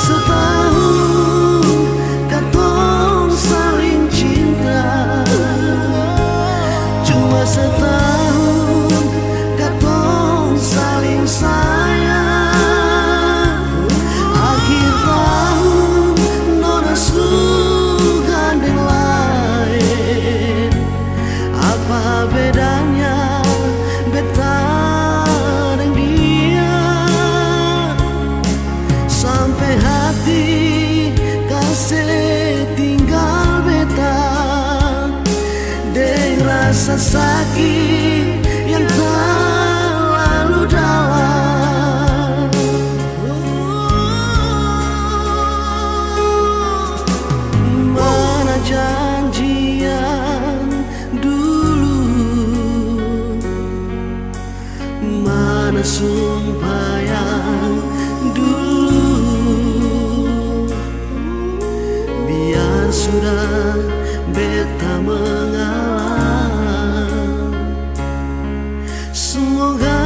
setahun katong saling sayang. Akhir tahun sugan lain. Apa bedanya rasa sakit yang terlalu dalam. Mana janji yang dulu? Mana sumpah sudah beta mengalah. Semoga